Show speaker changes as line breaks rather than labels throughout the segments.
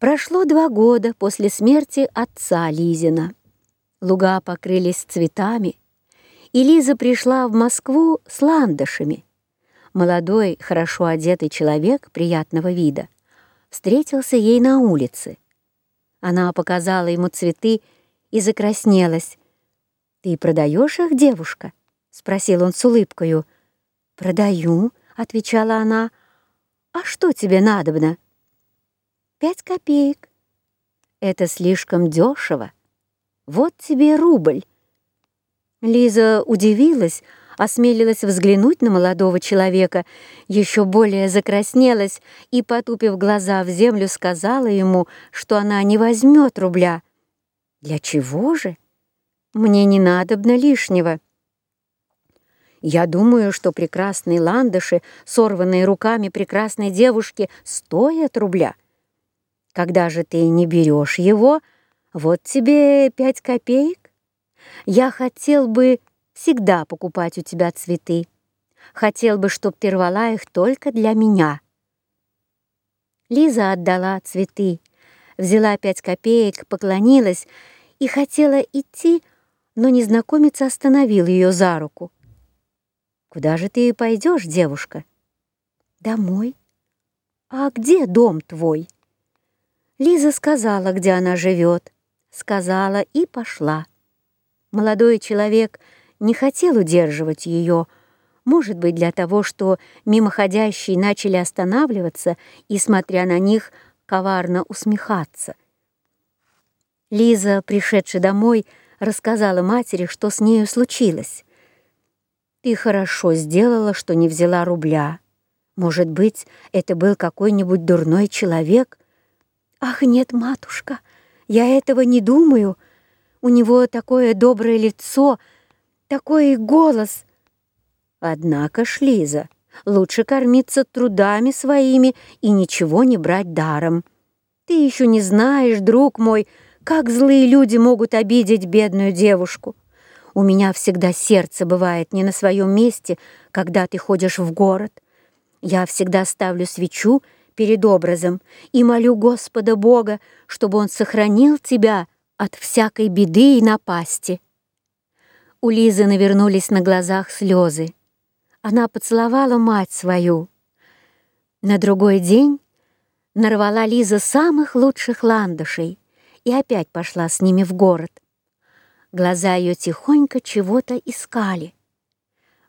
Прошло два года после смерти отца Лизина. Луга покрылись цветами, и Лиза пришла в Москву с ландышами. Молодой, хорошо одетый человек приятного вида встретился ей на улице. Она показала ему цветы и закраснелась. «Ты продаешь их, девушка?» — спросил он с улыбкою. «Продаю», — отвечала она. «А что тебе надобно?» «Пять копеек». «Это слишком дешево. Вот тебе рубль». Лиза удивилась, осмелилась взглянуть на молодого человека, еще более закраснелась и, потупив глаза в землю, сказала ему, что она не возьмет рубля. «Для чего же? Мне не надобно лишнего». Я думаю, что прекрасные ландыши, сорванные руками прекрасной девушки, стоят рубля. Когда же ты не берешь его, вот тебе пять копеек. Я хотел бы всегда покупать у тебя цветы. Хотел бы, чтоб ты рвала их только для меня. Лиза отдала цветы, взяла пять копеек, поклонилась и хотела идти, но незнакомец остановил ее за руку. «Куда же ты пойдешь, девушка?» «Домой». «А где дом твой?» Лиза сказала, где она живет, сказала и пошла. Молодой человек не хотел удерживать ее, может быть, для того, что мимоходящие начали останавливаться и, смотря на них, коварно усмехаться. Лиза, пришедшая домой, рассказала матери, что с нею случилось. Ты хорошо сделала, что не взяла рубля. Может быть, это был какой-нибудь дурной человек? Ах, нет, матушка, я этого не думаю. У него такое доброе лицо, такой голос. Однако ж, Лиза, лучше кормиться трудами своими и ничего не брать даром. Ты еще не знаешь, друг мой, как злые люди могут обидеть бедную девушку. У меня всегда сердце бывает не на своем месте, когда ты ходишь в город. Я всегда ставлю свечу перед образом и молю Господа Бога, чтобы Он сохранил тебя от всякой беды и напасти. У Лизы навернулись на глазах слезы. Она поцеловала мать свою. На другой день нарвала Лиза самых лучших ландышей и опять пошла с ними в город. Глаза ее тихонько чего-то искали.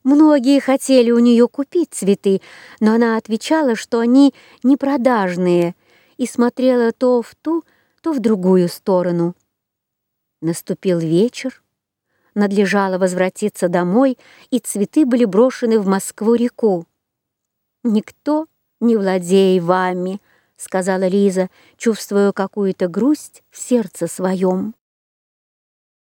Многие хотели у нее купить цветы, но она отвечала, что они непродажные, и смотрела то в ту, то в другую сторону. Наступил вечер, надлежало возвратиться домой, и цветы были брошены в Москву-реку. «Никто не владей вами», — сказала Лиза, чувствуя какую-то грусть в сердце своем.